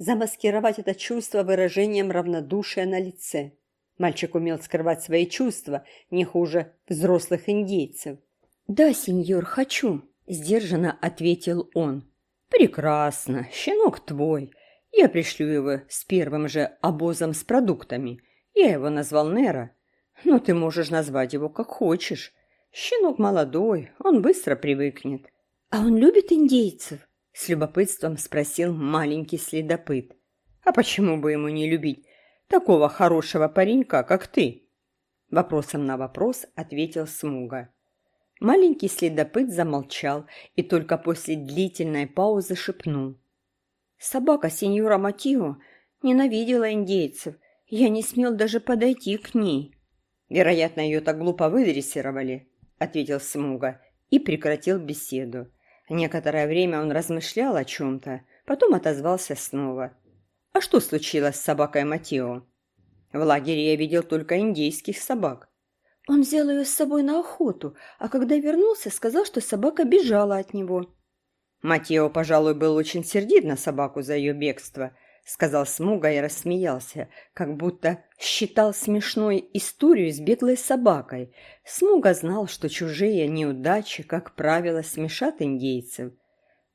замаскировать это чувство выражением равнодушия на лице. Мальчик умел скрывать свои чувства не хуже взрослых индейцев. «Да, сеньор, хочу», – сдержанно ответил он. «Прекрасно, щенок твой. Я пришлю его с первым же обозом с продуктами. Я его назвал Нера, но ты можешь назвать его как хочешь. Щенок молодой, он быстро привыкнет. А он любит индейцев? С любопытством спросил маленький следопыт. А почему бы ему не любить такого хорошего паренька, как ты? Вопросом на вопрос ответил Смуга. Маленький следопыт замолчал и только после длительной паузы шепнул. Собака сеньора Матио ненавидела индейцев. Я не смел даже подойти к ней. Вероятно, ее так глупо выдрессировали, ответил Смуга и прекратил беседу. Некоторое время он размышлял о чем-то, потом отозвался снова. «А что случилось с собакой Матео?» «В лагере я видел только индейских собак». «Он взял ее с собой на охоту, а когда вернулся, сказал, что собака бежала от него». Матео, пожалуй, был очень сердит на собаку за ее бегство, сказал Смуга и рассмеялся, как будто считал смешной историю с беглой собакой. Смуга знал, что чужие неудачи, как правило, смешат индейцев.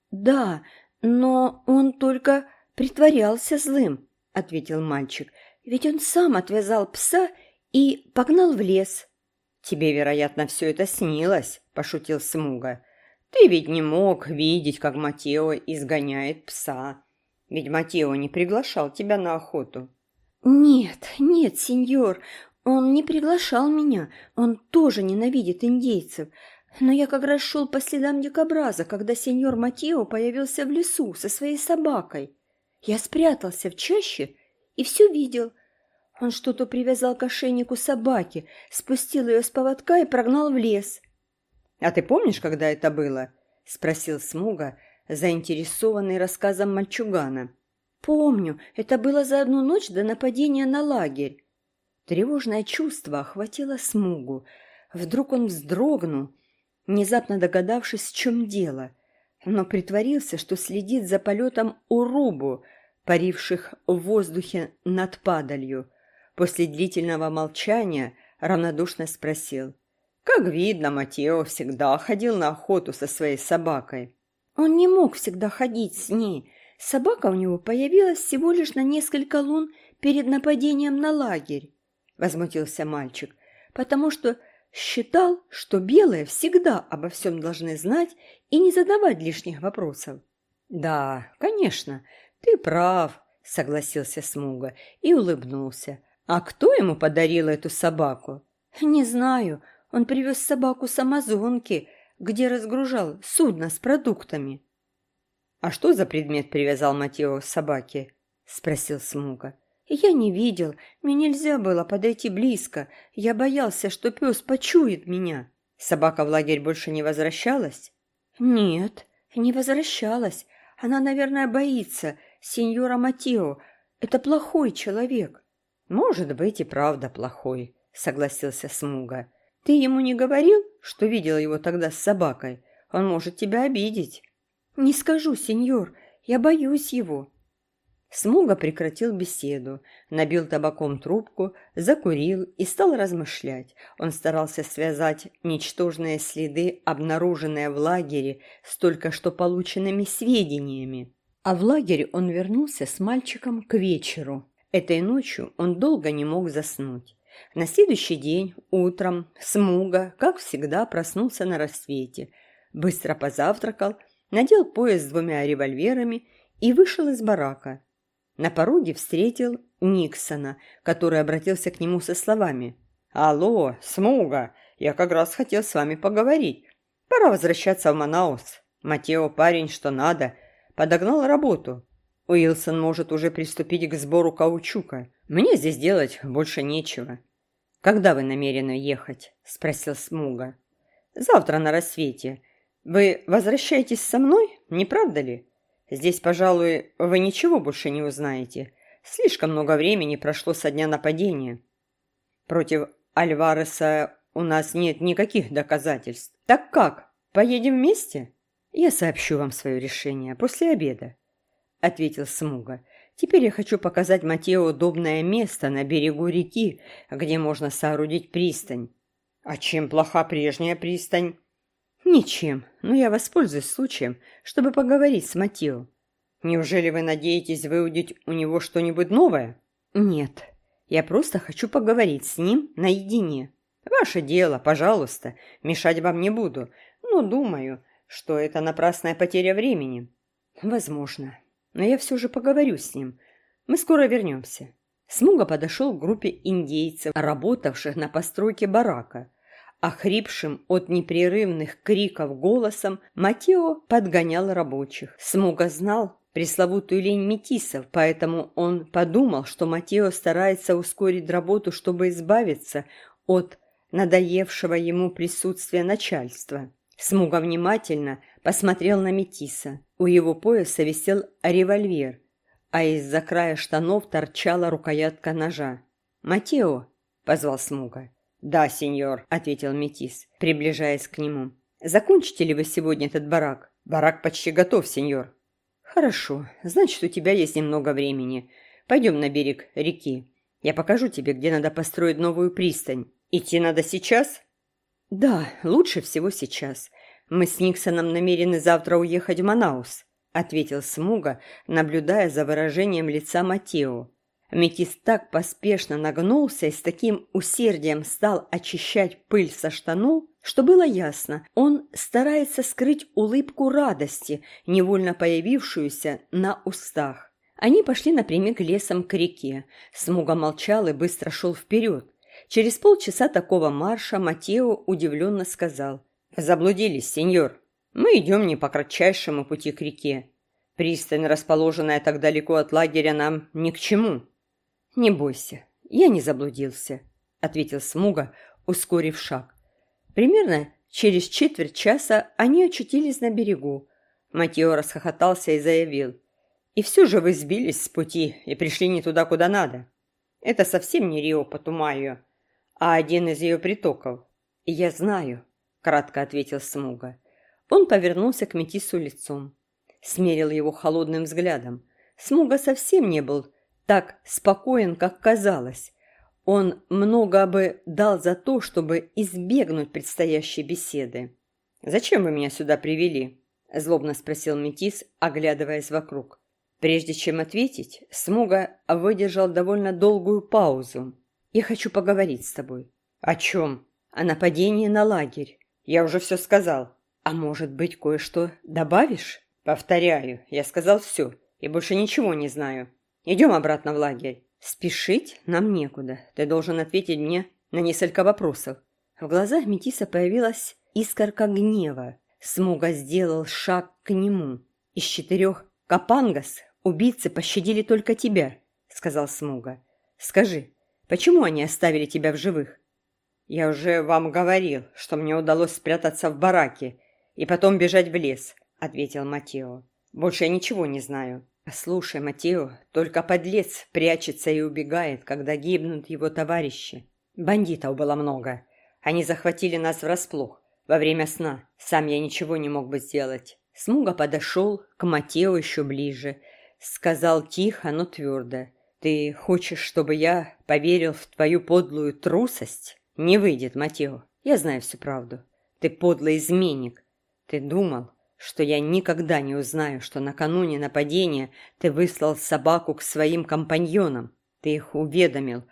«Да, но он только притворялся злым», — ответил мальчик. «Ведь он сам отвязал пса и погнал в лес». «Тебе, вероятно, все это снилось», — пошутил Смуга. «Ты ведь не мог видеть, как Матео изгоняет пса». Ведь Матео не приглашал тебя на охоту. Нет, нет, сеньор, он не приглашал меня. Он тоже ненавидит индейцев. Но я как раз шел по следам дикобраза, когда сеньор Матео появился в лесу со своей собакой. Я спрятался в чаще и все видел. Он что-то привязал к ошейнику собаки, спустил ее с поводка и прогнал в лес. — А ты помнишь, когда это было? — спросил Смуга, заинтересованный рассказом мальчугана. «Помню, это было за одну ночь до нападения на лагерь». Тревожное чувство охватило Смугу. Вдруг он вздрогнул, внезапно догадавшись, в чем дело, но притворился, что следит за полетом урубу, паривших в воздухе над падалью. После длительного молчания равнодушно спросил. «Как видно, Матео всегда ходил на охоту со своей собакой». Он не мог всегда ходить с ней. Собака у него появилась всего лишь на несколько лун перед нападением на лагерь, — возмутился мальчик, потому что считал, что белые всегда обо всем должны знать и не задавать лишних вопросов. — Да, конечно, ты прав, — согласился Смуга и улыбнулся. — А кто ему подарил эту собаку? — Не знаю. Он привез собаку с Амазонки, где разгружал судно с продуктами. «А что за предмет привязал Матео к собаке?» — спросил Смуга. «Я не видел. Мне нельзя было подойти близко. Я боялся, что пес почует меня». «Собака в лагерь больше не возвращалась?» «Нет, не возвращалась. Она, наверное, боится. Сеньора Матео. Это плохой человек». «Может быть и правда плохой», — согласился Смуга. Ты ему не говорил, что видел его тогда с собакой? Он может тебя обидеть. Не скажу, сеньор, я боюсь его. Смуга прекратил беседу, набил табаком трубку, закурил и стал размышлять. Он старался связать ничтожные следы, обнаруженные в лагере, с только что полученными сведениями. А в лагерь он вернулся с мальчиком к вечеру. Этой ночью он долго не мог заснуть. На следующий день, утром, Смуга, как всегда, проснулся на рассвете, быстро позавтракал, надел пояс с двумя револьверами и вышел из барака. На пороге встретил Никсона, который обратился к нему со словами. «Алло, Смуга, я как раз хотел с вами поговорить. Пора возвращаться в Манаус. Матео парень, что надо, подогнал работу. Уилсон может уже приступить к сбору каучука. Мне здесь делать больше нечего. Когда вы намерены ехать? спросил Смуга. Завтра на рассвете. Вы возвращаетесь со мной, не правда ли? Здесь, пожалуй, вы ничего больше не узнаете. Слишком много времени прошло со дня нападения. Против Альвареса у нас нет никаких доказательств. Так как, поедем вместе? Я сообщу вам свое решение после обеда, ответил Смуга. Теперь я хочу показать Матео удобное место на берегу реки, где можно соорудить пристань. А чем плоха прежняя пристань? Ничем, но я воспользуюсь случаем, чтобы поговорить с Матео. Неужели вы надеетесь выудить у него что-нибудь новое? Нет, я просто хочу поговорить с ним наедине. Ваше дело, пожалуйста, мешать вам не буду, но думаю, что это напрасная потеря времени. Возможно но я все же поговорю с ним. Мы скоро вернемся». Смуга подошел к группе индейцев, работавших на постройке барака. Охрипшим от непрерывных криков голосом Матео подгонял рабочих. Смуга знал пресловутую лень метисов, поэтому он подумал, что Матео старается ускорить работу, чтобы избавиться от надоевшего ему присутствия начальства. Смуга внимательно посмотрел на Метиса. У его пояса висел револьвер, а из-за края штанов торчала рукоятка ножа. «Матео!» — позвал Смуга. «Да, сеньор», — ответил Метис, приближаясь к нему. «Закончите ли вы сегодня этот барак?» «Барак почти готов, сеньор». «Хорошо. Значит, у тебя есть немного времени. Пойдем на берег реки. Я покажу тебе, где надо построить новую пристань. Идти надо сейчас?» «Да, лучше всего сейчас. Мы с Никсоном намерены завтра уехать в Манаус», — ответил Смуга, наблюдая за выражением лица Матео. Метис так поспешно нагнулся и с таким усердием стал очищать пыль со штанов, что было ясно, он старается скрыть улыбку радости, невольно появившуюся на устах. Они пошли напрямик лесом к реке. Смуга молчал и быстро шел вперед. Через полчаса такого марша Матео удивленно сказал. «Заблудились, сеньор. Мы идем не по кратчайшему пути к реке. Пристань, расположенная так далеко от лагеря, нам ни к чему». «Не бойся, я не заблудился», — ответил Смуга, ускорив шаг. Примерно через четверть часа они очутились на берегу. Матео расхохотался и заявил. «И все же вы сбились с пути и пришли не туда, куда надо. Это совсем не Рио Патумайо а один из ее притоков. «Я знаю», — кратко ответил Смуга. Он повернулся к Метису лицом, смерил его холодным взглядом. Смуга совсем не был так спокоен, как казалось. Он много бы дал за то, чтобы избегнуть предстоящей беседы. «Зачем вы меня сюда привели?» – злобно спросил Метис, оглядываясь вокруг. Прежде чем ответить, Смуга выдержал довольно долгую паузу. Я хочу поговорить с тобой. О чем? О нападении на лагерь. Я уже все сказал. А может быть, кое-что добавишь? Повторяю, я сказал все и больше ничего не знаю. Идем обратно в лагерь. Спешить нам некуда. Ты должен ответить мне на несколько вопросов. В глазах Метиса появилась искорка гнева. Смуга сделал шаг к нему. Из четырех капангас убийцы пощадили только тебя, сказал Смуга. Скажи, Почему они оставили тебя в живых? Я уже вам говорил, что мне удалось спрятаться в бараке и потом бежать в лес, ответил Матео. Больше я ничего не знаю. Слушай, Матео, только подлец прячется и убегает, когда гибнут его товарищи. Бандитов было много. Они захватили нас врасплох во время сна. Сам я ничего не мог бы сделать. Смуга подошел к Матео еще ближе. Сказал тихо, но твердо. «Ты хочешь, чтобы я поверил в твою подлую трусость? Не выйдет, Матео. Я знаю всю правду. Ты подлый изменник. Ты думал, что я никогда не узнаю, что накануне нападения ты выслал собаку к своим компаньонам. Ты их уведомил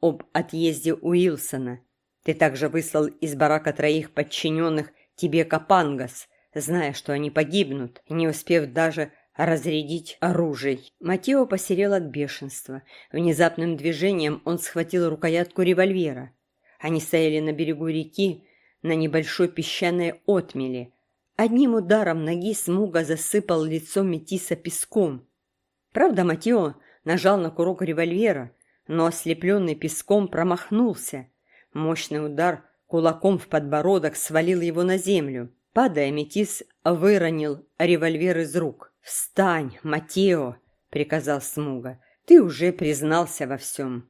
об отъезде Уилсона. Ты также выслал из барака троих подчиненных тебе Капангас, зная, что они погибнут, не успев даже разрядить оружие. Матео посерел от бешенства. Внезапным движением он схватил рукоятку револьвера. Они стояли на берегу реки, на небольшой песчаной отмеле. Одним ударом ноги Смуга засыпал лицо Метиса песком. Правда, Матео нажал на курок револьвера, но ослепленный песком промахнулся. Мощный удар кулаком в подбородок свалил его на землю. Падая, Метис выронил револьвер из рук. «Встань, Матео!» — приказал Смуга. «Ты уже признался во всем».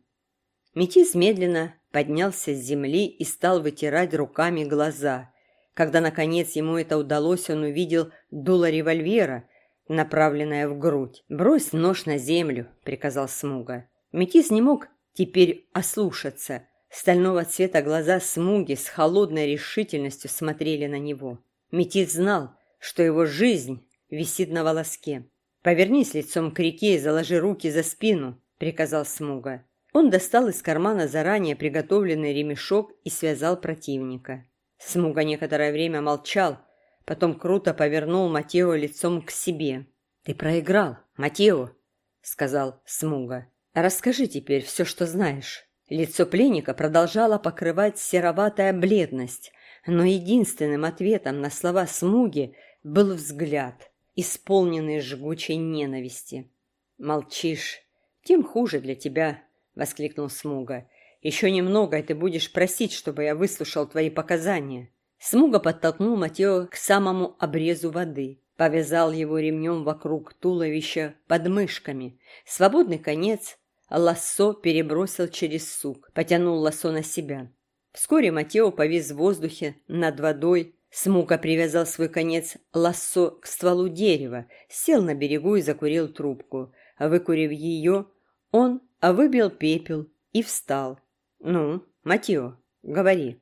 Метис медленно поднялся с земли и стал вытирать руками глаза. Когда, наконец, ему это удалось, он увидел дуло револьвера, направленная в грудь. «Брось нож на землю», — приказал Смуга. Метис не мог теперь ослушаться. Стального цвета глаза Смуги с холодной решительностью смотрели на него. Метис знал, что его жизнь висит на волоске. «Повернись лицом к реке и заложи руки за спину», — приказал Смуга. Он достал из кармана заранее приготовленный ремешок и связал противника. Смуга некоторое время молчал, потом круто повернул Матео лицом к себе. «Ты проиграл, Матео», — сказал Смуга. «Расскажи теперь все, что знаешь». Лицо пленника продолжало покрывать сероватая бледность, но единственным ответом на слова Смуги был взгляд, исполненный жгучей ненависти. «Молчишь, тем хуже для тебя», — воскликнул Смуга. «Еще немного, и ты будешь просить, чтобы я выслушал твои показания». Смуга подтолкнул Матео к самому обрезу воды, повязал его ремнем вокруг туловища под мышками. Свободный конец лассо перебросил через сук, потянул лассо на себя. Вскоре Матео повис в воздухе над водой. Смуга привязал свой конец лассо к стволу дерева, сел на берегу и закурил трубку. Выкурив ее, он выбил пепел и встал. «Ну, Матео, говори».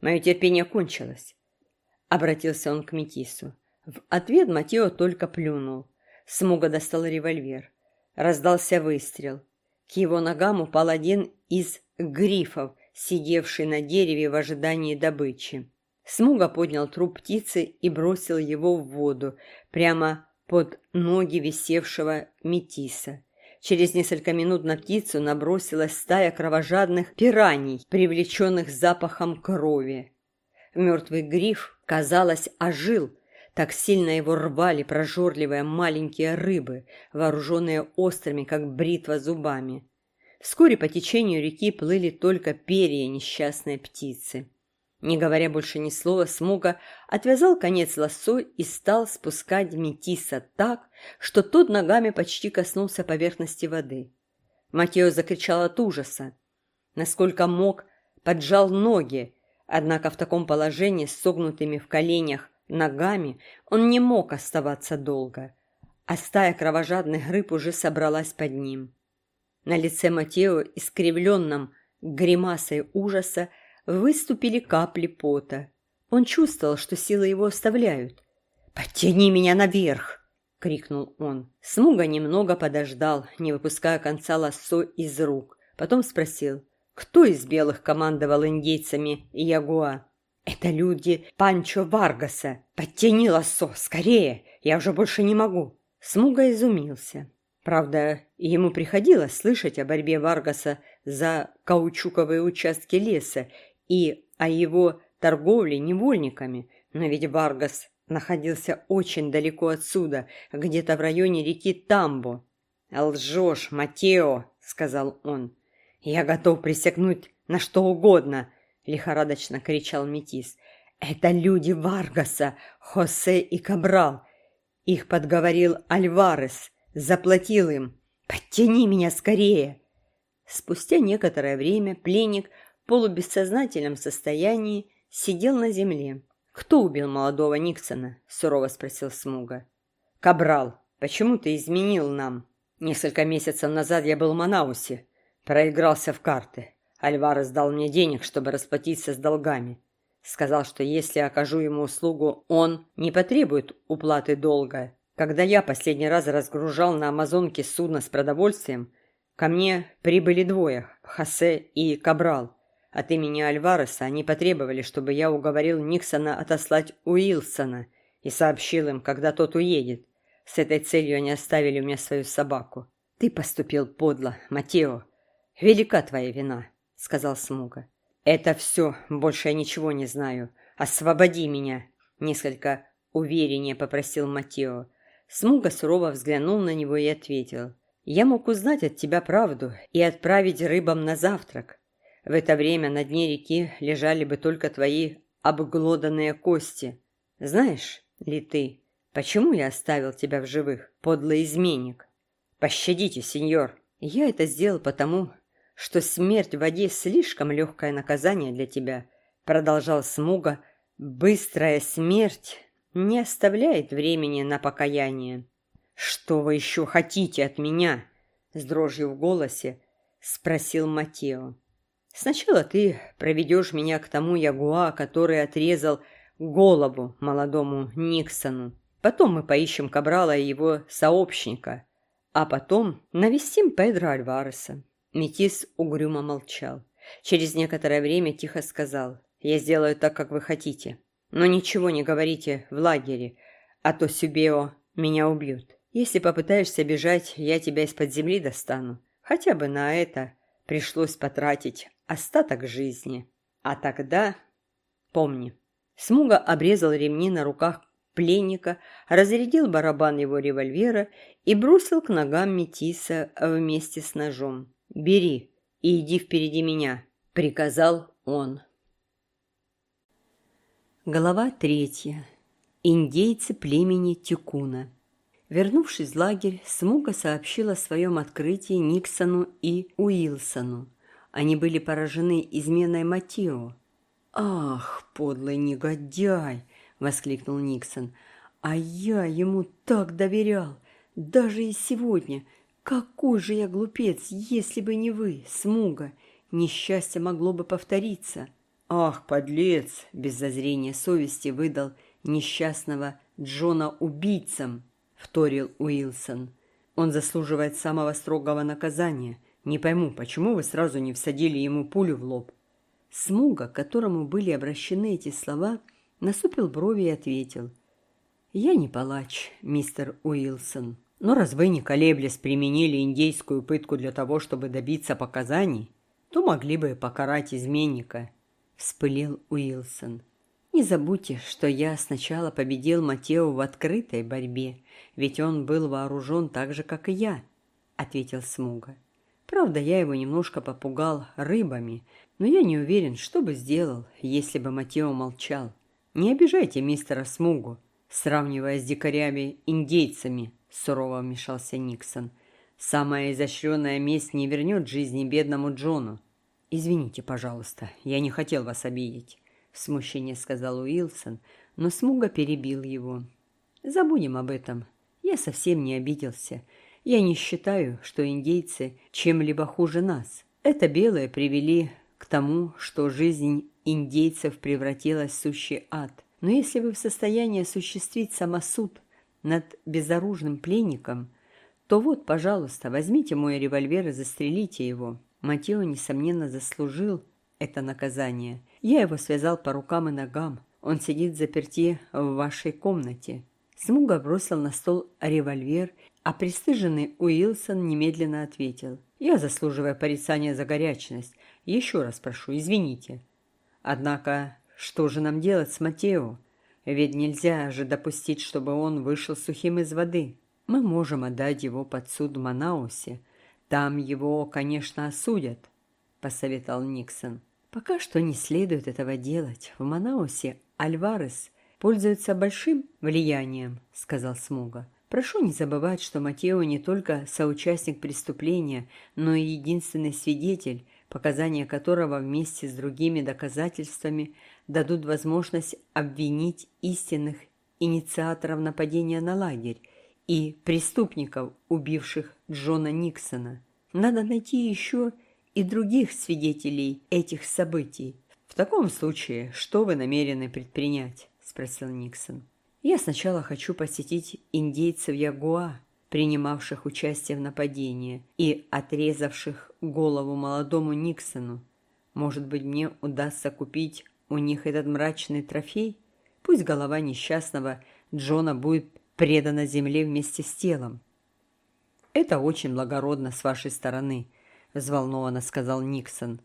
Мое терпение кончилось. Обратился он к Метису. В ответ Матео только плюнул. Смуга достал револьвер. Раздался выстрел. К его ногам упал один из грифов, сидевший на дереве в ожидании добычи. Смуга поднял труп птицы и бросил его в воду, прямо под ноги висевшего метиса. Через несколько минут на птицу набросилась стая кровожадных пираний, привлеченных запахом крови. Мертвый гриф, казалось, ожил. Так сильно его рвали прожорливые маленькие рыбы, вооруженные острыми, как бритва, зубами. Вскоре по течению реки плыли только перья несчастной птицы. Не говоря больше ни слова, Смуга отвязал конец лассо и стал спускать Метиса так, что тот ногами почти коснулся поверхности воды. Матео закричал от ужаса. Насколько мог, поджал ноги, однако в таком положении, с согнутыми в коленях ногами, он не мог оставаться долго, а стая кровожадных рыб уже собралась под ним. На лице Матео, искривленном гримасой ужаса, выступили капли пота. Он чувствовал, что силы его оставляют. «Подтяни меня наверх!» — крикнул он. Смуга немного подождал, не выпуская конца лассо из рук. Потом спросил, кто из белых командовал индейцами Ягуа? «Это люди Панчо Варгаса. Подтяни лассо, скорее! Я уже больше не могу!» Смуга изумился. Правда, ему приходилось слышать о борьбе Варгаса за каучуковые участки леса и о его торговле невольниками, но ведь Варгас находился очень далеко отсюда, где-то в районе реки Тамбо. «Лжешь, Матео!» — сказал он. «Я готов присягнуть на что угодно!» — лихорадочно кричал Метис. «Это люди Варгаса, Хосе и Кабрал. Их подговорил Альварес, заплатил им. Подтяни меня скорее!» Спустя некоторое время пленник полубессознательном состоянии сидел на земле. «Кто убил молодого Никсона?» – сурово спросил Смуга. «Кабрал, почему ты изменил нам? Несколько месяцев назад я был в Манаусе, проигрался в карты. Альварес дал мне денег, чтобы расплатиться с долгами. Сказал, что если окажу ему услугу, он не потребует уплаты долга. Когда я последний раз разгружал на Амазонке судно с продовольствием, ко мне прибыли двое – Хосе и Кабрал. От имени Альвареса они потребовали, чтобы я уговорил Никсона отослать Уилсона и сообщил им, когда тот уедет. С этой целью они оставили мне свою собаку. «Ты поступил подло, Матео. Велика твоя вина», — сказал Смуга. «Это все, больше я ничего не знаю. Освободи меня», — несколько увереннее попросил Матео. Смуга сурово взглянул на него и ответил. «Я мог узнать от тебя правду и отправить рыбам на завтрак. В это время на дне реки лежали бы только твои обглоданные кости. Знаешь ли ты, почему я оставил тебя в живых, подлый изменник? Пощадите, сеньор. Я это сделал потому, что смерть в воде слишком легкое наказание для тебя, продолжал Смуга. Быстрая смерть не оставляет времени на покаяние. «Что вы еще хотите от меня?» С дрожью в голосе спросил Матео. «Сначала ты проведешь меня к тому ягуа, который отрезал голову молодому Никсону. Потом мы поищем Кабрала и его сообщника, а потом навестим Педро Альвареса». Метис угрюмо молчал. Через некоторое время тихо сказал, «Я сделаю так, как вы хотите, но ничего не говорите в лагере, а то Сюбео меня убьют. Если попытаешься бежать, я тебя из-под земли достану. Хотя бы на это пришлось потратить остаток жизни. А тогда... Помни, Смуга обрезал ремни на руках пленника, разрядил барабан его револьвера и бросил к ногам Метиса вместе с ножом. «Бери и иди впереди меня», — приказал он. Глава третья. Индейцы племени Тюкуна. Вернувшись в лагерь, Смуга сообщила о своем открытии Никсону и Уилсону. Они были поражены изменой Матео. «Ах, подлый негодяй!» – воскликнул Никсон. «А я ему так доверял! Даже и сегодня! Какой же я глупец, если бы не вы, Смуга! Несчастье могло бы повториться!» «Ах, подлец!» – без зазрения совести выдал несчастного Джона убийцам –— вторил Уилсон. «Он заслуживает самого строгого наказания. Не пойму, почему вы сразу не всадили ему пулю в лоб?» Смуга, к которому были обращены эти слова, насупил брови и ответил. «Я не палач, мистер Уилсон. Но раз вы, не колеблясь, применили индейскую пытку для того, чтобы добиться показаний, то могли бы покарать изменника», — вспылил Уилсон. «Не забудьте, что я сначала победил Матео в открытой борьбе, ведь он был вооружен так же, как и я», — ответил Смуга. «Правда, я его немножко попугал рыбами, но я не уверен, что бы сделал, если бы Матео молчал. Не обижайте мистера Смугу, сравнивая с дикарями-индейцами», — сурово вмешался Никсон. «Самая изощренная месть не вернет жизни бедному Джону. Извините, пожалуйста, я не хотел вас обидеть», — в смущении сказал Уилсон, но Смуга перебил его. «Забудем об этом. Я совсем не обиделся. Я не считаю, что индейцы чем-либо хуже нас. Это белые привели к тому, что жизнь индейцев превратилась в сущий ад. Но если вы в состоянии осуществить самосуд над безоружным пленником, то вот, пожалуйста, возьмите мой револьвер и застрелите его. Матео, несомненно, заслужил это наказание. Я его связал по рукам и ногам. Он сидит заперти в вашей комнате. Смуга бросил на стол револьвер, а пристыженный Уилсон немедленно ответил. «Я заслуживаю порицания за горячность. Еще раз прошу, извините. Однако, что же нам делать с Матео? Ведь нельзя же допустить, чтобы он вышел сухим из воды. Мы можем отдать его под суд в Манаусе. Там его, конечно, осудят», — посоветовал Никсон. «Пока что не следует этого делать. В Манаусе Альварес — пользуется большим влиянием», — сказал Смуга. «Прошу не забывать, что Матео не только соучастник преступления, но и единственный свидетель, показания которого вместе с другими доказательствами дадут возможность обвинить истинных инициаторов нападения на лагерь и преступников, убивших Джона Никсона. Надо найти еще и других свидетелей этих событий. В таком случае, что вы намерены предпринять?» спросил Никсон. «Я сначала хочу посетить индейцев Ягуа, принимавших участие в нападении и отрезавших голову молодому Никсону. Может быть, мне удастся купить у них этот мрачный трофей? Пусть голова несчастного Джона будет предана земле вместе с телом». «Это очень благородно с вашей стороны», — взволнованно сказал Никсон.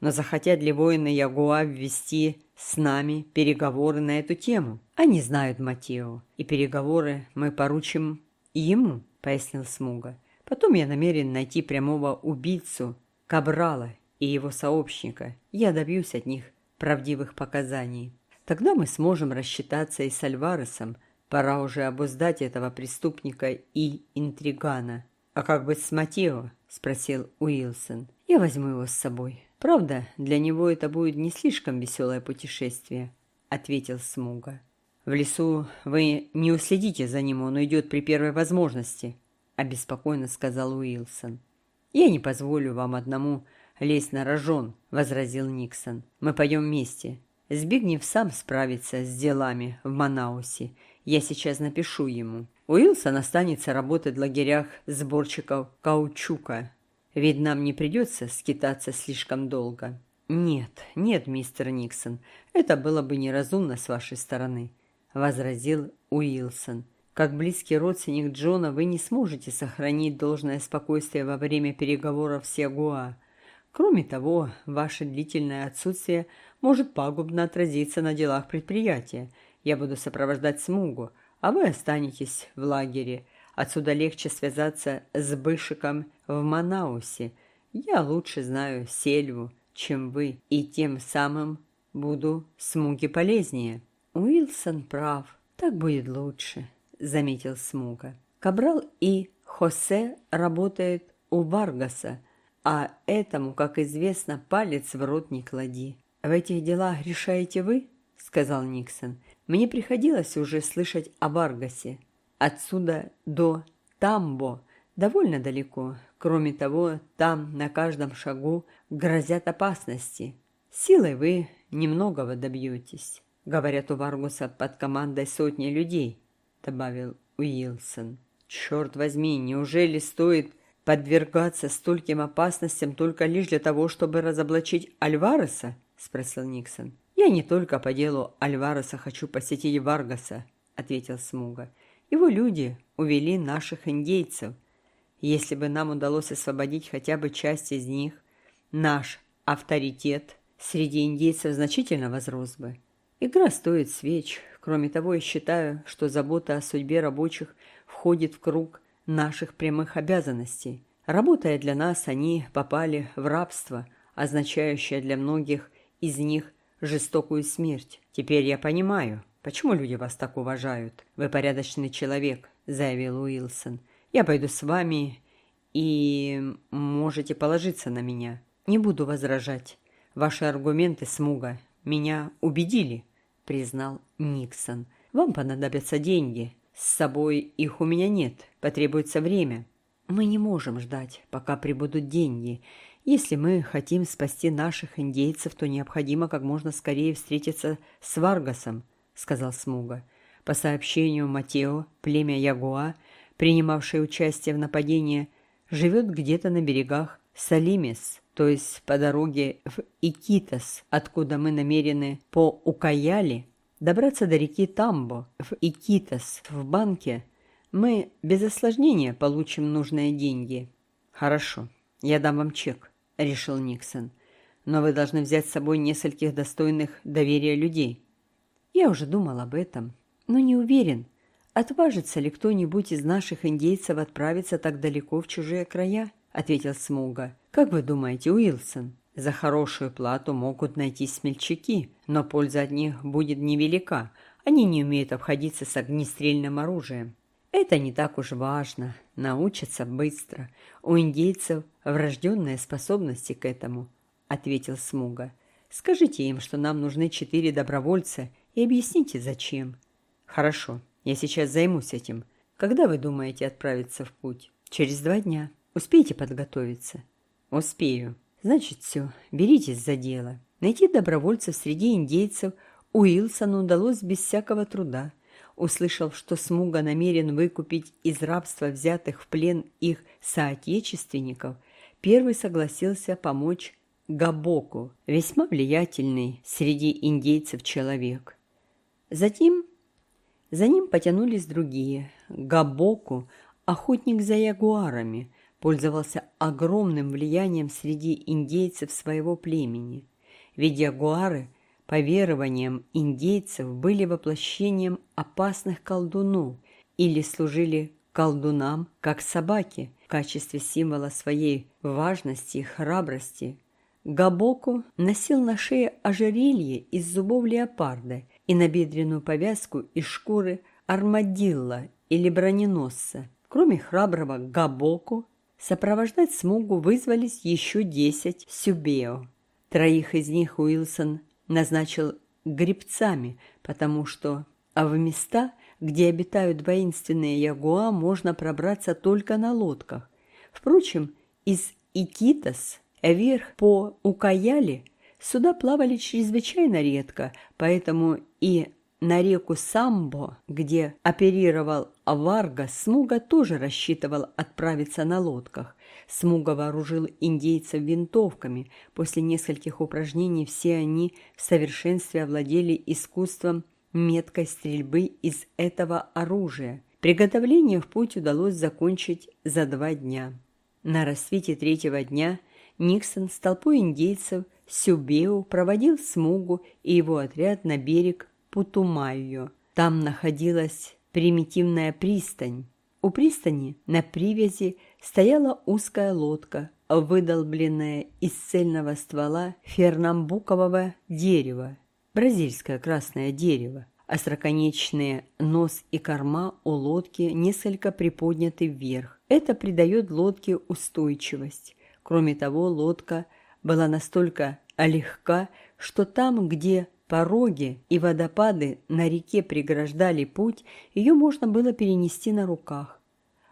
«Но захотят ли воины Ягуа ввести с нами переговоры на эту тему. Они знают Матео, и переговоры мы поручим ему, пояснил Смуга. Потом я намерен найти прямого убийцу Кабрала и его сообщника. Я добьюсь от них правдивых показаний. Тогда мы сможем рассчитаться и с Альваресом. Пора уже обуздать этого преступника и интригана. «А как быть с Матео?» – спросил Уилсон. «Я возьму его с собой. Правда, для него это будет не слишком веселое путешествие», — ответил Смуга. В лесу вы не уследите за ним, он уйдет при первой возможности, обеспокоенно сказал Уилсон. Я не позволю вам одному лезть на рожон, возразил Никсон. Мы пойдем вместе. Збигнев сам справится с делами в Манаусе. Я сейчас напишу ему. Уилсон останется работать в лагерях сборщиков каучука. Ведь нам не придется скитаться слишком долго. Нет, нет, мистер Никсон, это было бы неразумно с вашей стороны, возразил Уилсон. Как близкий родственник Джона вы не сможете сохранить должное спокойствие во время переговоров с Ягуа. Кроме того, ваше длительное отсутствие может пагубно отразиться на делах предприятия. Я буду сопровождать Смугу, а вы останетесь в лагере. Отсюда легче связаться с Бышиком в Манаусе. Я лучше знаю Сельву, чем вы, и тем самым буду Смуге полезнее». «Уилсон прав, так будет лучше», — заметил Смуга. «Кабрал и Хосе работают у Варгаса, а этому, как известно, палец в рот не клади. «В этих делах решаете вы?» — сказал Никсон. «Мне приходилось уже слышать о Варгасе. Отсюда до Тамбо довольно далеко. Кроме того, там на каждом шагу грозят опасности. Силой вы немногого добьетесь. Говорят, у Варгуса под командой сотни людей», — добавил Уилсон. «Черт возьми, неужели стоит подвергаться стольким опасностям только лишь для того, чтобы разоблачить Альвареса?» – спросил Никсон. «Я не только по делу Альвареса хочу посетить Варгаса», – ответил Смуга. «Его люди увели наших индейцев. Если бы нам удалось освободить хотя бы часть из них, наш авторитет среди индейцев значительно возрос бы. Игра стоит свеч. Кроме того, я считаю, что забота о судьбе рабочих входит в круг наших прямых обязанностей. Работая для нас, они попали в рабство, означающее для многих из них жестокую смерть. Теперь я понимаю, почему люди вас так уважают. Вы порядочный человек, заявил Уилсон. Я пойду с вами и можете положиться на меня. Не буду возражать. Ваши аргументы, Смуга, меня убедили, признал Никсон. Вам понадобятся деньги, с собой их у меня нет, потребуется время. Мы не можем ждать, пока прибудут деньги. Если мы хотим спасти наших индейцев, то необходимо как можно скорее встретиться с Варгасом, сказал Смуга. По сообщению Матео, племя Ягуа, принимавшее участие в нападении, живет где-то на берегах Салимес, то есть по дороге в Икитас, откуда мы намерены по Укаяли добраться до реки Тамбо в Икитас в банке, мы без осложнения получим нужные деньги. Хорошо, я дам вам чек, решил Никсон. Но вы должны взять с собой нескольких достойных доверия людей. Я уже думал об этом, но не уверен, отважится ли кто-нибудь из наших индейцев отправиться так далеко в чужие края, ответил Смуга. Как вы думаете, Уилсон? За хорошую плату могут найти смельчаки, но польза от них будет невелика. Они не умеют обходиться с огнестрельным оружием. Это не так уж важно. Научатся быстро. У индейцев врожденные способности к этому, ответил Смуга. Скажите им, что нам нужны четыре добровольца и объясните, зачем. Хорошо, я сейчас займусь этим. Когда вы думаете отправиться в путь? Через два дня. Успеете подготовиться? Успею. Значит, все, беритесь за дело. Найти добровольцев среди индейцев Уилсону удалось без всякого труда. Услышав, что Смуга намерен выкупить из рабства взятых в плен их соотечественников, первый согласился помочь Габоку, весьма влиятельный среди индейцев человек. Затем за ним потянулись другие. Габоку – охотник за ягуарами – пользовался огромным влиянием среди индейцев своего племени. Ведь ягуары, по верованиям индейцев, были воплощением опасных колдунов или служили колдунам, как собаки, в качестве символа своей важности и храбрости. Габоку носил на шее ожерелье из зубов леопарда и набедренную повязку из шкуры армадилла или броненосца. Кроме храброго Габоку, Сопровождать Смугу вызвались еще десять сюбео. Троих из них Уилсон назначил гребцами, потому что а в места, где обитают воинственные ягуа, можно пробраться только на лодках. Впрочем, из Икитос вверх по Укаяле суда плавали чрезвычайно редко, поэтому и на реку Самбо, где оперировал Варга, Смуга тоже рассчитывал отправиться на лодках. Смуга вооружил индейцев винтовками. После нескольких упражнений все они в совершенстве овладели искусством меткой стрельбы из этого оружия. Приготовление в путь удалось закончить за два дня. На рассвете третьего дня Никсон с толпой индейцев Сюбеу проводил Смугу и его отряд на берег Путумайо. Там находилась примитивная пристань. У пристани на привязи стояла узкая лодка, выдолбленная из цельного ствола фернамбукового дерева, бразильское красное дерево. Остроконечные нос и корма у лодки несколько приподняты вверх. Это придает лодке устойчивость. Кроме того, лодка была настолько легка, что там, где Пороги и водопады на реке преграждали путь, ее можно было перенести на руках.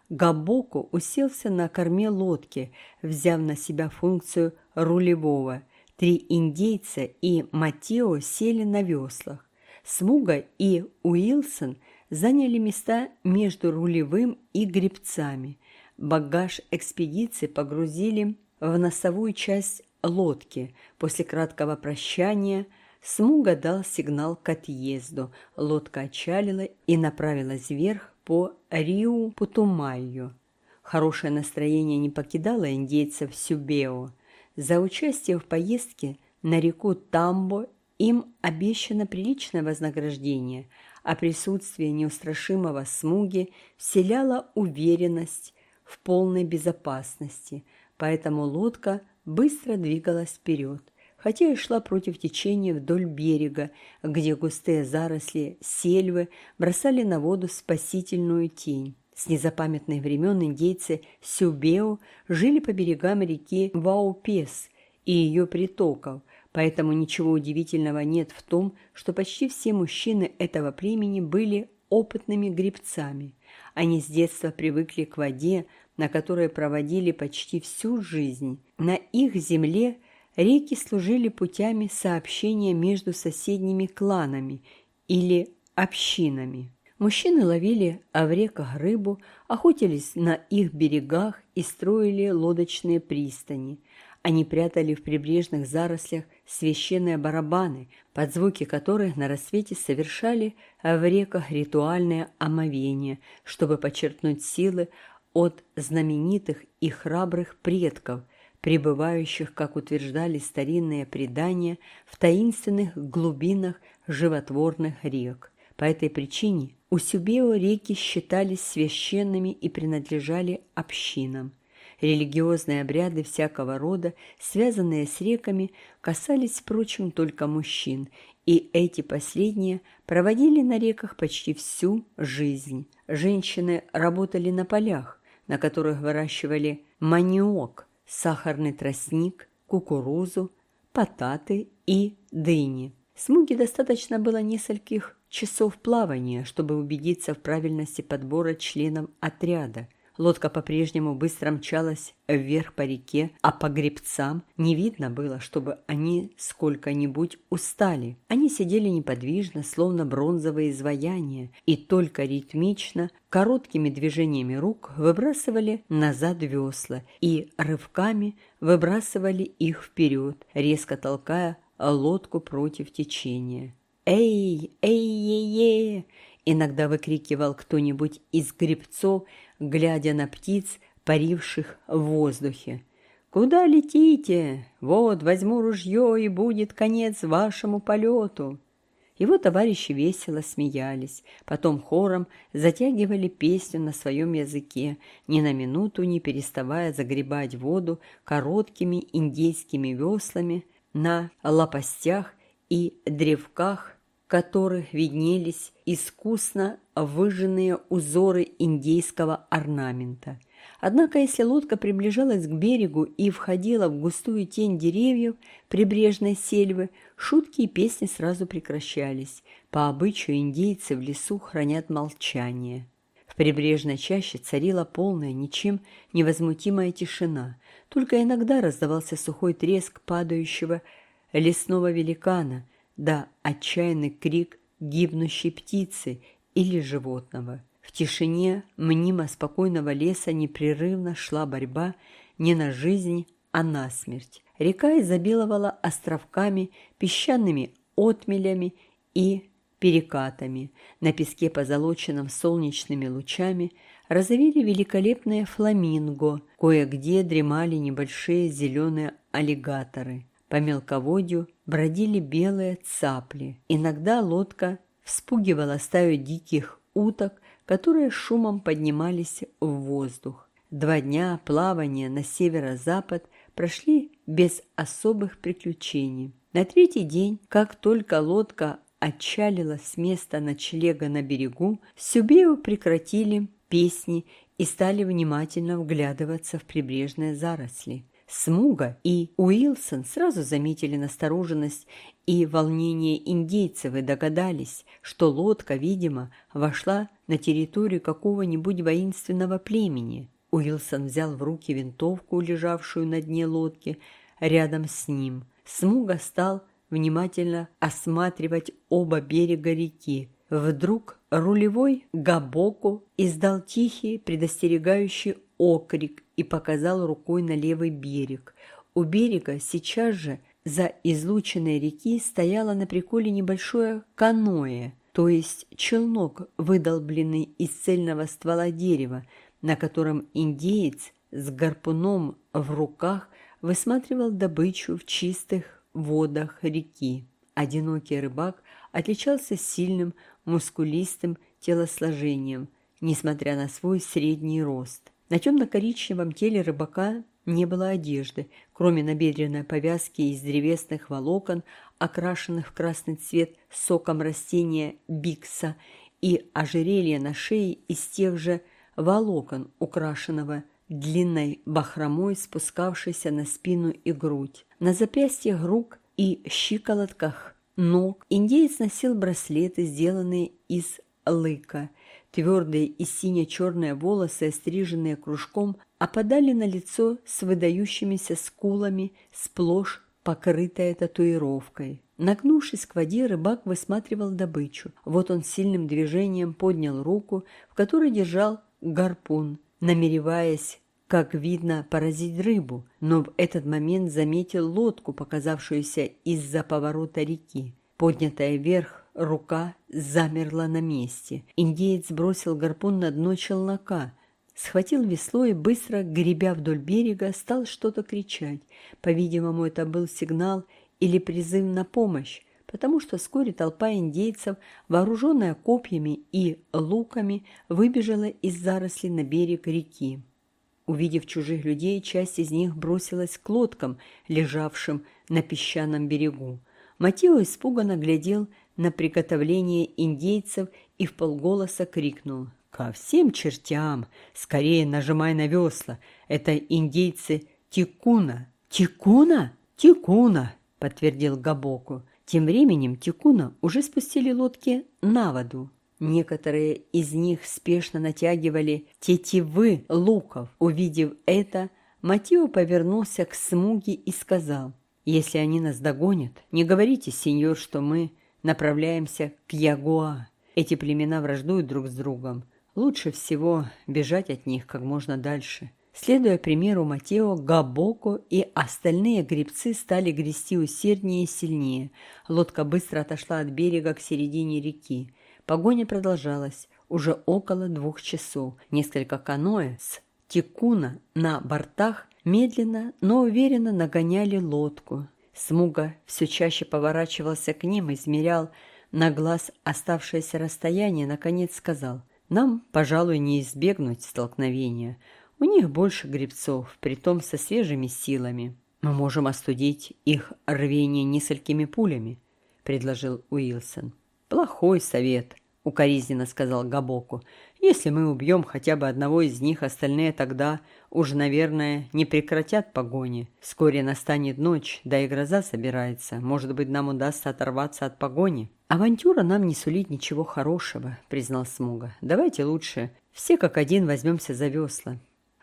Габоку уселся на корме лодки, взяв на себя функцию рулевого. Три индейца и Матео сели на веслах. Смуга и Уилсон заняли места между рулевым и гребцами. Багаж экспедиции погрузили в носовую часть лодки. После краткого прощания – Смуга дал сигнал к отъезду. Лодка отчалила и направилась вверх по Риу-Путумайю. Хорошее настроение не покидало индейцев Сюбео. За участие в поездке на реку Тамбо им обещано приличное вознаграждение, а присутствие неустрашимого Смуги вселяло уверенность в полной безопасности, поэтому лодка быстро двигалась вперед – хотя и шла против течения вдоль берега, где густые заросли сельвы бросали на воду спасительную тень. С незапамятных времен индейцы Сюбео жили по берегам реки Ваупес и ее притоков, поэтому ничего удивительного нет в том, что почти все мужчины этого племени были опытными гребцами. Они с детства привыкли к воде, на которой проводили почти всю жизнь. На их земле – реки служили путями сообщения между соседними кланами или общинами. Мужчины ловили в реках рыбу, охотились на их берегах и строили лодочные пристани. Они прятали в прибрежных зарослях священные барабаны, под звуки которых на рассвете совершали в реках ритуальное омовение, чтобы подчеркнуть силы от знаменитых и храбрых предков, пребывающих, как утверждали старинные предания, в таинственных глубинах животворных рек. По этой причине у Сюбео реки считались священными и принадлежали общинам. Религиозные обряды всякого рода, связанные с реками, касались, впрочем, только мужчин, и эти последние проводили на реках почти всю жизнь. Женщины работали на полях, на которых выращивали маниок, сахарный тростник, кукурузу, потаты и дыни. Смуге достаточно было нескольких часов плавания, чтобы убедиться в правильности подбора членов отряда – Лодка по-прежнему быстро мчалась вверх по реке, а по гребцам не видно было, чтобы они сколько-нибудь устали. Они сидели неподвижно, словно бронзовые изваяния, и только ритмично, короткими движениями рук выбрасывали назад весла и рывками выбрасывали их вперед, резко толкая лодку против течения. «Эй, эй-е-е!» Иногда выкрикивал кто-нибудь из гребцов, глядя на птиц, паривших в воздухе. «Куда летите? Вот, возьму ружье, и будет конец вашему полету!» Его товарищи весело смеялись, потом хором затягивали песню на своем языке, ни на минуту не переставая загребать воду короткими индейскими веслами на лопастях и древках которых виднелись искусно выжженные узоры индейского орнамента. Однако, если лодка приближалась к берегу и входила в густую тень деревьев прибрежной сельвы, шутки и песни сразу прекращались. По обычаю индейцы в лесу хранят молчание. В прибрежной чаще царила полная, ничем невозмутимая тишина. Только иногда раздавался сухой треск падающего лесного великана, да отчаянный крик гибнущей птицы или животного. В тишине мнимо спокойного леса непрерывно шла борьба не на жизнь, а на смерть. Река изобиловала островками, песчаными отмелями и перекатами. На песке, позолоченном солнечными лучами, разовели великолепные фламинго, кое-где дремали небольшие зеленые аллигаторы. По мелководью бродили белые цапли. Иногда лодка вспугивала стаю диких уток, которые шумом поднимались в воздух. Два дня плавания на северо-запад прошли без особых приключений. На третий день, как только лодка отчалила с места ночлега на берегу, Сюбею прекратили песни и стали внимательно вглядываться в прибрежные заросли. Смуга и Уилсон сразу заметили настороженность и волнение индейцев и догадались, что лодка, видимо, вошла на территорию какого-нибудь воинственного племени. Уилсон взял в руки винтовку, лежавшую на дне лодки, рядом с ним. Смуга стал внимательно осматривать оба берега реки. Вдруг рулевой Габоку издал тихий предостерегающий окрик и показал рукой на левый берег. У берега сейчас же за излученной реки стояло на приколе небольшое каноэ, то есть челнок, выдолбленный из цельного ствола дерева, на котором индеец с гарпуном в руках высматривал добычу в чистых водах реки. Одинокий рыбак отличался сильным, мускулистым телосложением, несмотря на свой средний рост. На темно-коричневом теле рыбака не было одежды, кроме набедренной повязки из древесных волокон, окрашенных в красный цвет соком растения бикса, и ожерелья на шее из тех же волокон, украшенного длинной бахромой, спускавшейся на спину и грудь. На запястьях рук и щиколотках ног индеец носил браслеты, сделанные из лыка, Твердые и сине-черные волосы, остриженные кружком, опадали на лицо с выдающимися скулами, сплошь покрытая татуировкой. Нагнувшись к воде, рыбак высматривал добычу. Вот он сильным движением поднял руку, в которой держал гарпун, намереваясь, как видно, поразить рыбу, но в этот момент заметил лодку, показавшуюся из-за поворота реки. Поднятая вверх рука замерла на месте. Индеец бросил гарпун на дно челнока, схватил весло и, быстро гребя вдоль берега, стал что-то кричать. По-видимому, это был сигнал или призыв на помощь, потому что вскоре толпа индейцев, вооруженная копьями и луками, выбежала из зарослей на берег реки. Увидев чужих людей, часть из них бросилась к лодкам, лежавшим на песчаном берегу. Матио испуганно глядел на приготовление индейцев и в полголоса крикнул «Ко всем чертям! Скорее нажимай на весла! Это индейцы Тикуна!» «Тикуна? Тикуна!» – подтвердил Габоку. Тем временем Тикуна уже спустили лодки на воду. Некоторые из них спешно натягивали тетивы луков. Увидев это, Матио повернулся к Смуге и сказал – если они нас догонят, не говорите, сеньор, что мы направляемся к Ягуа. Эти племена враждуют друг с другом. Лучше всего бежать от них как можно дальше. Следуя примеру Матео, Габоко и остальные гребцы стали грести усерднее и сильнее. Лодка быстро отошла от берега к середине реки. Погоня продолжалась уже около двух часов. Несколько каноэ с тикуна на бортах медленно, но уверенно нагоняли лодку. Смуга все чаще поворачивался к ним, измерял на глаз оставшееся расстояние, наконец сказал, «Нам, пожалуй, не избегнуть столкновения. У них больше гребцов, притом со свежими силами. Мы можем остудить их рвение несколькими пулями», — предложил Уилсон. «Плохой совет», — укоризненно сказал Габоку. «Если мы убьем хотя бы одного из них, остальные тогда уж, наверное, не прекратят погони. Вскоре настанет ночь, да и гроза собирается. Может быть, нам удастся оторваться от погони». «Авантюра нам не сулит ничего хорошего», — признал Смуга. «Давайте лучше все как один возьмемся за весла».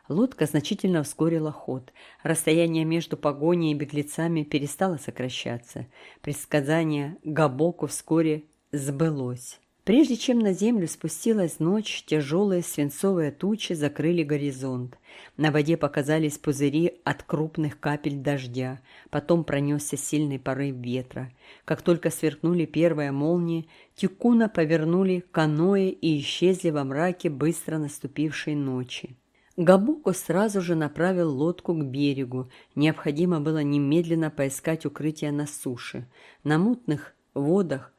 Лодка значительно ускорила ход. Расстояние между погоней и беглецами перестало сокращаться. Предсказание Габоку вскоре сбылось. Прежде чем на землю спустилась ночь, тяжелые свинцовые тучи закрыли горизонт. На воде показались пузыри от крупных капель дождя. Потом пронесся сильный порыв ветра. Как только сверкнули первые молнии, Тюкуна повернули каноэ и исчезли во мраке быстро наступившей ночи. Габуко сразу же направил лодку к берегу. Необходимо было немедленно поискать укрытие на суше. На мутных водах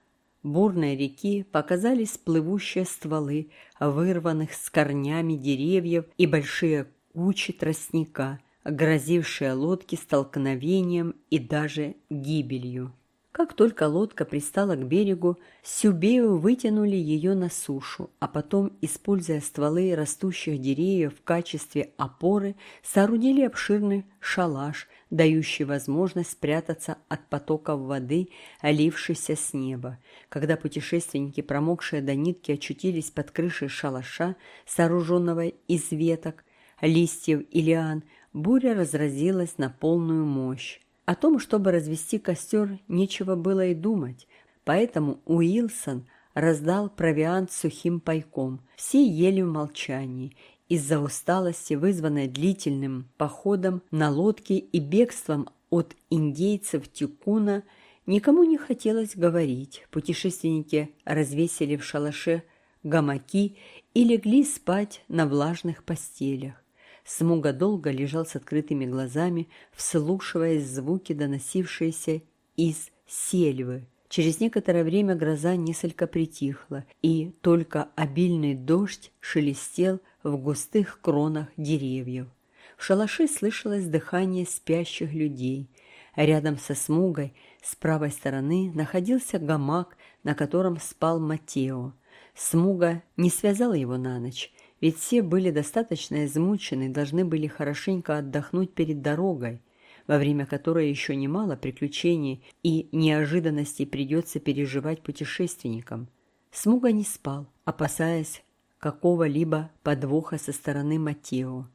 бурной реки показались плывущие стволы, вырванных с корнями деревьев и большие кучи тростника, грозившие лодке столкновением и даже гибелью. Как только лодка пристала к берегу, Сюбею вытянули ее на сушу, а потом, используя стволы растущих деревьев в качестве опоры, соорудили обширный шалаш, дающий возможность спрятаться от потоков воды, олившейся с неба. Когда путешественники, промокшие до нитки, очутились под крышей шалаша, сооруженного из веток, листьев и лиан, буря разразилась на полную мощь. О том, чтобы развести костер, нечего было и думать, поэтому Уилсон раздал провиант сухим пайком. Все ели в молчании. Из-за усталости, вызванной длительным походом на лодке и бегством от индейцев Тюкуна, никому не хотелось говорить. Путешественники развесили в шалаше гамаки и легли спать на влажных постелях. Смуга долго лежал с открытыми глазами, вслушиваясь в звуки, доносившиеся из сельвы. Через некоторое время гроза несколько притихла, и только обильный дождь шелестел в густых кронах деревьев. В шалаше слышалось дыхание спящих людей. Рядом со смугой с правой стороны находился гамак, на котором спал Матео. Смуга не связала его на ночь, ведь все были достаточно измучены и должны были хорошенько отдохнуть перед дорогой, во время которой еще немало приключений и неожиданностей придется переживать путешественникам. Смуга не спал, опасаясь какого-либо подвоха со стороны Матео.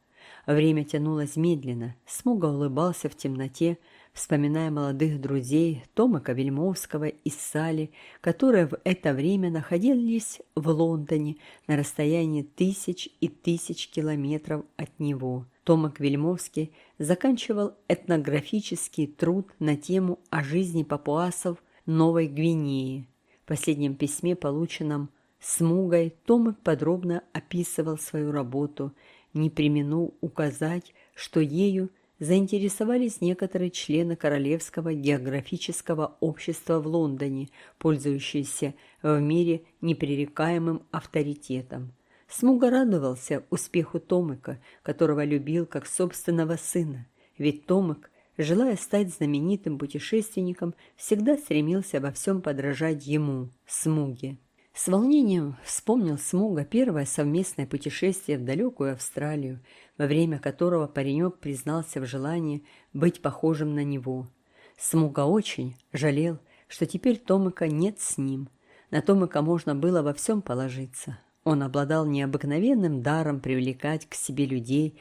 Время тянулось медленно, Смуга улыбался в темноте, вспоминая молодых друзей Томака Вельмовского и Сали, которые в это время находились в Лондоне на расстоянии тысяч и тысяч километров от него. Томак Вельмовский заканчивал этнографический труд на тему о жизни папуасов Новой Гвинеи. В последнем письме, полученном Смугой, Томак подробно описывал свою работу, не применул указать, что ею – заинтересовались некоторые члены Королевского географического общества в Лондоне, пользующиеся в мире непререкаемым авторитетом. Смуга радовался успеху Томыка, которого любил как собственного сына, ведь Томык, желая стать знаменитым путешественником, всегда стремился во всем подражать ему, Смуге. С волнением вспомнил Смуга первое совместное путешествие в далекую Австралию, во время которого паренек признался в желании быть похожим на него. Смуга очень жалел, что теперь Томыка нет с ним. На Томыка можно было во всем положиться. Он обладал необыкновенным даром привлекать к себе людей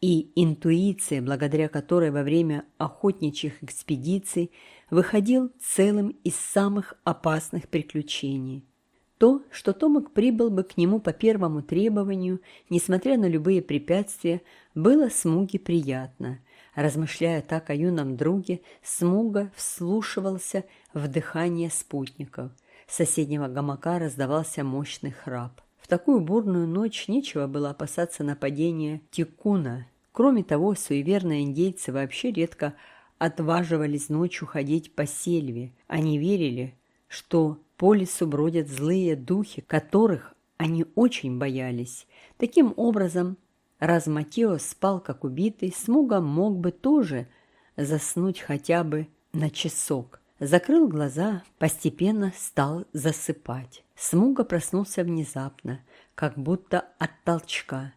и интуицией, благодаря которой во время охотничьих экспедиций выходил целым из самых опасных приключений. То, что Томик прибыл бы к нему по первому требованию, несмотря на любые препятствия, было Смуге приятно. Размышляя так о юном друге, Смуга вслушивался в дыхание спутников. С соседнего гамака раздавался мощный храп. В такую бурную ночь нечего было опасаться нападения Тикуна. Кроме того, суеверные индейцы вообще редко отваживались ночью ходить по сельве. Они верили, что по лесу бродят злые духи, которых они очень боялись. Таким образом, раз Матео спал как убитый, Смуга мог бы тоже заснуть хотя бы на часок. Закрыл глаза, постепенно стал засыпать. Смуга проснулся внезапно, как будто от толчка,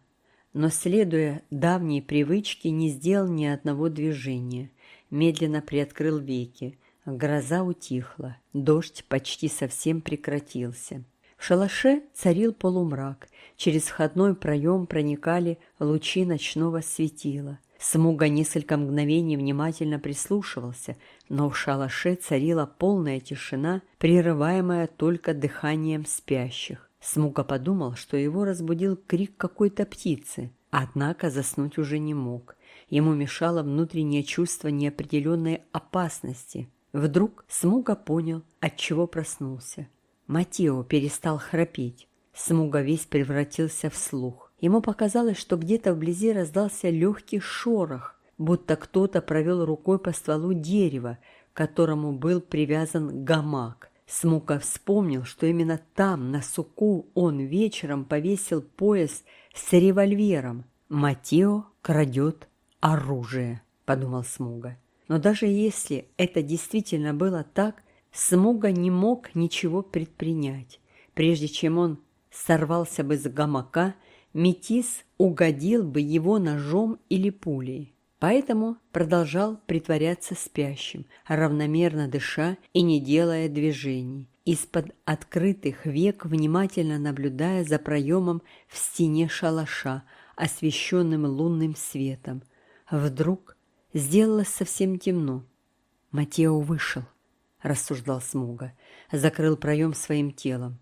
но, следуя давней привычке, не сделал ни одного движения. Медленно приоткрыл веки. Гроза утихла, дождь почти совсем прекратился. В шалаше царил полумрак, через входной проем проникали лучи ночного светила. Смуга несколько мгновений внимательно прислушивался, но в шалаше царила полная тишина, прерываемая только дыханием спящих. Смуга подумал, что его разбудил крик какой-то птицы, однако заснуть уже не мог. Ему мешало внутреннее чувство неопределенной опасности. Вдруг Смуга понял, от чего проснулся. Матео перестал храпеть. Смуга весь превратился в слух. Ему показалось, что где-то вблизи раздался легкий шорох, будто кто-то провел рукой по стволу дерева, к которому был привязан гамак. Смука вспомнил, что именно там, на суку, он вечером повесил пояс с револьвером. «Матео крадет оружие», — подумал Смуга. Но даже если это действительно было так, Смуга не мог ничего предпринять. Прежде чем он сорвался бы с гамака, Метис угодил бы его ножом или пулей. Поэтому продолжал притворяться спящим, равномерно дыша и не делая движений, из-под открытых век внимательно наблюдая за проемом в стене шалаша, освещенным лунным светом. Вдруг сделалось совсем темно. Матео вышел рассуждал Смуга, закрыл проем своим телом.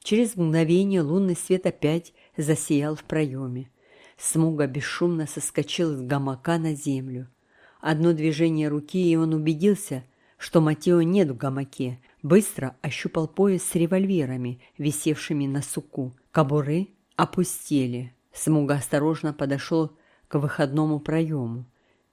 Через мгновение лунный свет опять засиял в проеме. Смуга бесшумно соскочил с гамака на землю. Одно движение руки, и он убедился, что Матео нет в гамаке. Быстро ощупал пояс с револьверами, висевшими на суку. Кобуры опустели. Смуга осторожно подошел к выходному проему.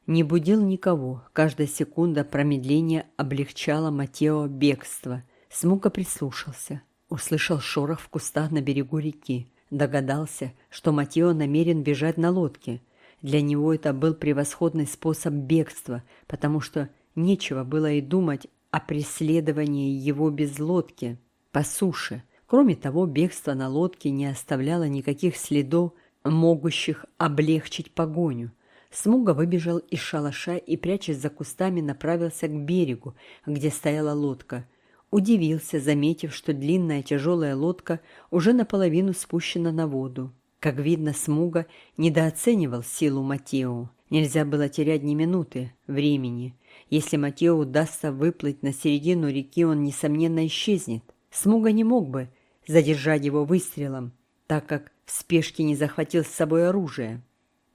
Не будил никого, каждая секунда промедления облегчала Матео бегство. Смука прислушался, услышал шорох в кустах на берегу реки. Догадался, что Матео намерен бежать на лодке. Для него это был превосходный способ бегства, потому что нечего было и думать о преследовании его без лодки, по суше. Кроме того, бегство на лодке не оставляло никаких следов, могущих облегчить погоню. Смуга выбежал из шалаша и, прячась за кустами, направился к берегу, где стояла лодка. Удивился, заметив, что длинная тяжелая лодка уже наполовину спущена на воду. Как видно, Смуга недооценивал силу Матео. Нельзя было терять ни минуты времени. Если Матео удастся выплыть на середину реки, он, несомненно, исчезнет. Смуга не мог бы задержать его выстрелом, так как в спешке не захватил с собой оружие.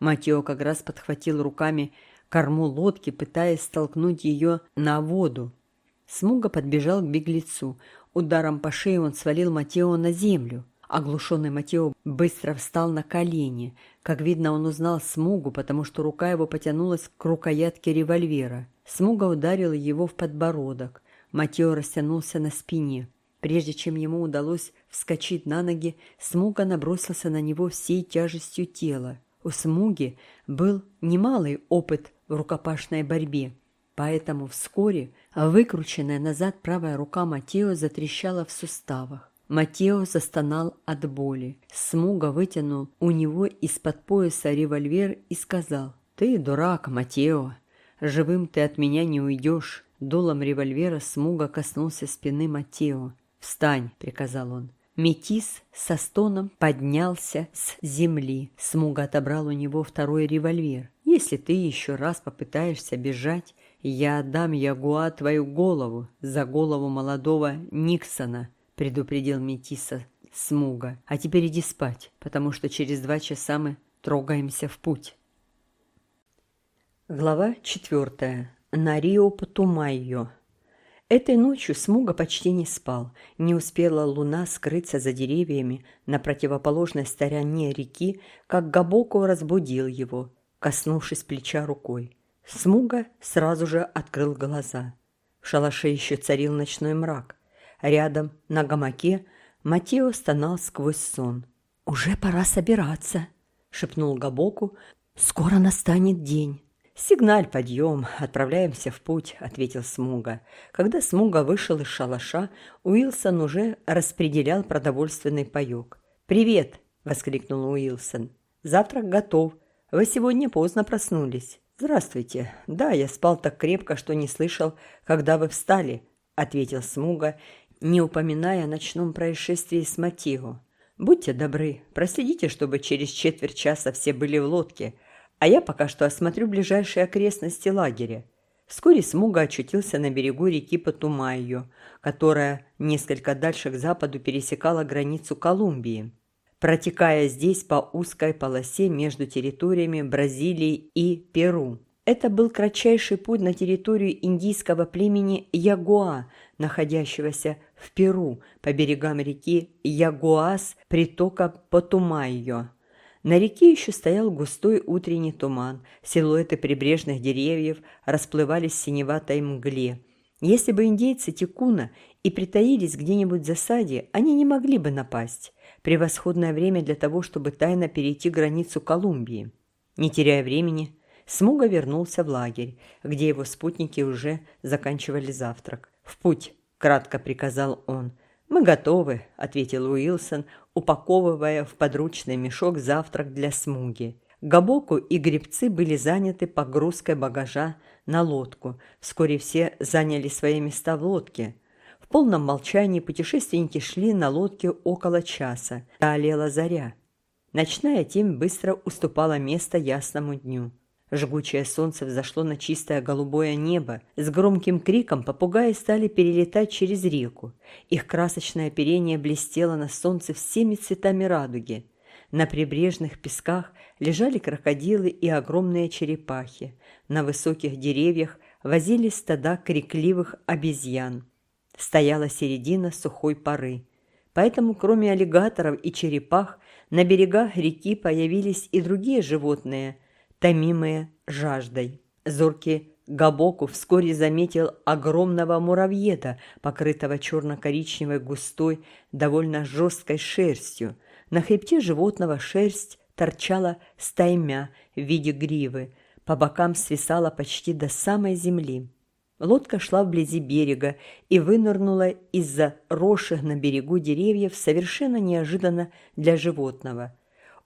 Матео как раз подхватил руками корму лодки, пытаясь столкнуть ее на воду. Смуга подбежал к беглецу. Ударом по шее он свалил Матео на землю. Оглушенный Матео быстро встал на колени. Как видно, он узнал Смугу, потому что рука его потянулась к рукоятке револьвера. Смуга ударил его в подбородок. Матео растянулся на спине. Прежде чем ему удалось вскочить на ноги, Смуга набросился на него всей тяжестью тела. У Смуги был немалый опыт в рукопашной борьбе, поэтому вскоре выкрученная назад правая рука Матео затрещала в суставах. Матео застонал от боли. Смуга вытянул у него из-под пояса револьвер и сказал, «Ты дурак, Матео, живым ты от меня не уйдешь». Дулом револьвера Смуга коснулся спины Матео. «Встань», — приказал он. Метис со стоном поднялся с земли. Смуга отобрал у него второй револьвер. «Если ты еще раз попытаешься бежать, я отдам Ягуа твою голову за голову молодого Никсона», предупредил Метиса Смуга. «А теперь иди спать, потому что через два часа мы трогаемся в путь». Глава четвертая. На Рио Патумайо. Этой ночью Смуга почти не спал. Не успела луна скрыться за деревьями на противоположной стороне реки, как Габоко разбудил его, коснувшись плеча рукой. Смуга сразу же открыл глаза. В шалаше еще царил ночной мрак. Рядом, на гамаке, Матео стонал сквозь сон. «Уже пора собираться», — шепнул Габоку. «Скоро настанет день». «Сигналь, подъем, отправляемся в путь», — ответил Смуга. Когда Смуга вышел из шалаша, Уилсон уже распределял продовольственный паёк. «Привет!» — воскликнул Уилсон. «Завтрак готов. Вы сегодня поздно проснулись». «Здравствуйте. Да, я спал так крепко, что не слышал, когда вы встали», — ответил Смуга, не упоминая о ночном происшествии с Матио. «Будьте добры, проследите, чтобы через четверть часа все были в лодке», — а я пока что осмотрю ближайшие окрестности лагеря. Вскоре Смуга очутился на берегу реки Патумайо, которая несколько дальше к западу пересекала границу Колумбии, протекая здесь по узкой полосе между территориями Бразилии и Перу. Это был кратчайший путь на территорию индийского племени Ягуа, находящегося в Перу по берегам реки Ягуас притока Патумайо. На реке еще стоял густой утренний туман, силуэты прибрежных деревьев расплывались в синеватой мгле. Если бы индейцы Тикуна и притаились где-нибудь в засаде, они не могли бы напасть. Превосходное время для того, чтобы тайно перейти границу Колумбии. Не теряя времени, Смуга вернулся в лагерь, где его спутники уже заканчивали завтрак. «В путь!» – кратко приказал он. «Мы готовы», – ответил Уилсон, упаковывая в подручный мешок завтрак для смуги. Габоку и гребцы были заняты погрузкой багажа на лодку. Вскоре все заняли свои места в лодке. В полном молчании путешественники шли на лодке около часа. Олела заря. Ночная тень быстро уступала место ясному дню. Жгучее солнце взошло на чистое голубое небо. С громким криком попугаи стали перелетать через реку. Их красочное оперение блестело на солнце всеми цветами радуги. На прибрежных песках лежали крокодилы и огромные черепахи. На высоких деревьях возились стада крикливых обезьян. Стояла середина сухой поры. Поэтому, кроме аллигаторов и черепах, на берегах реки появились и другие животные – томимые жаждой. Зоркий Габоку вскоре заметил огромного муравьеда, покрытого черно-коричневой густой, довольно жесткой шерстью. На хребте животного шерсть торчала стаймя в виде гривы, по бокам свисала почти до самой земли. Лодка шла вблизи берега и вынырнула из-за росших на берегу деревьев совершенно неожиданно для животного.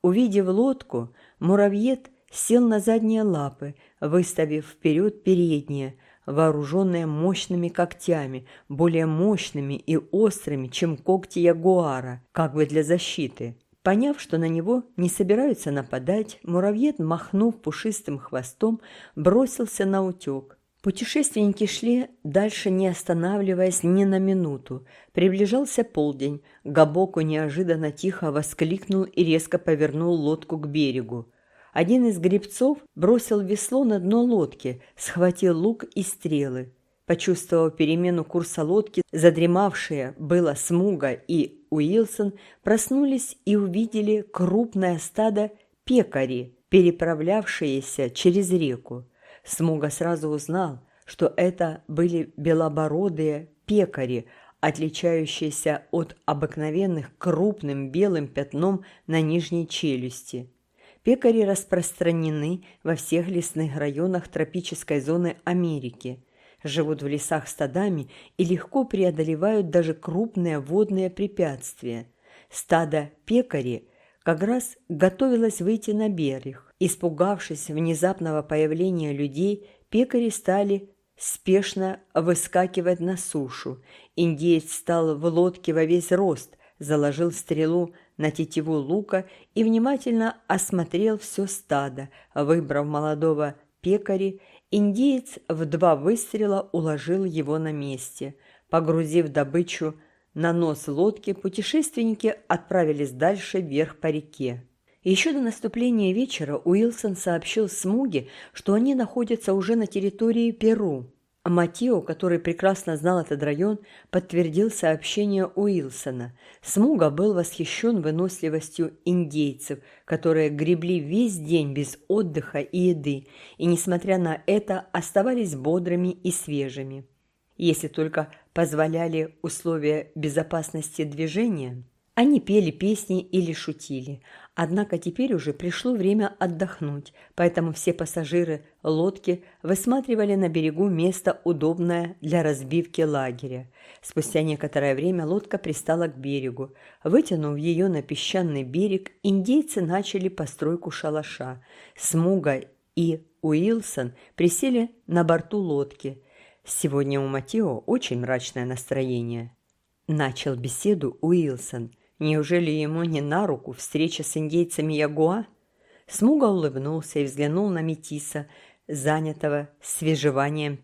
Увидев лодку, муравьед сел на задние лапы, выставив вперед передние, вооруженные мощными когтями, более мощными и острыми, чем когти ягуара, как бы для защиты. Поняв, что на него не собираются нападать, муравьед, махнув пушистым хвостом, бросился на утек. Путешественники шли дальше, не останавливаясь ни на минуту. Приближался полдень. Габоку неожиданно тихо воскликнул и резко повернул лодку к берегу. Один из гребцов бросил весло на дно лодки, схватил лук и стрелы. Почувствовав перемену курса лодки, задремавшие было Смуга и Уилсон проснулись и увидели крупное стадо пекари, переправлявшиеся через реку. Смуга сразу узнал, что это были белобородые пекари, отличающиеся от обыкновенных крупным белым пятном на нижней челюсти. Пекари распространены во всех лесных районах тропической зоны Америки, живут в лесах стадами и легко преодолевают даже крупные водные препятствия. Стадо пекари как раз готовилось выйти на берег. Испугавшись внезапного появления людей, пекари стали спешно выскакивать на сушу. Индеец стал в лодке во весь рост, заложил стрелу на тетиву лука и внимательно осмотрел все стадо, выбрав молодого пекари, индеец в два выстрела уложил его на месте. Погрузив добычу на нос лодки, путешественники отправились дальше вверх по реке. Еще до наступления вечера Уилсон сообщил Смуге, что они находятся уже на территории Перу. А Матио, который прекрасно знал этот район, подтвердил сообщение Уилсона. Смуга был восхищен выносливостью индейцев, которые гребли весь день без отдыха и еды, и, несмотря на это, оставались бодрыми и свежими. Если только позволяли условия безопасности движения. Они пели песни или шутили. Однако теперь уже пришло время отдохнуть, поэтому все пассажиры лодки высматривали на берегу место, удобное для разбивки лагеря. Спустя некоторое время лодка пристала к берегу. Вытянув ее на песчаный берег, индейцы начали постройку шалаша. Смуга и Уилсон присели на борту лодки. Сегодня у Матео очень мрачное настроение. Начал беседу Уилсон – Неужели ему не на руку встреча с индейцами Ягуа? Смуга улыбнулся и взглянул на Метиса, занятого свежеванием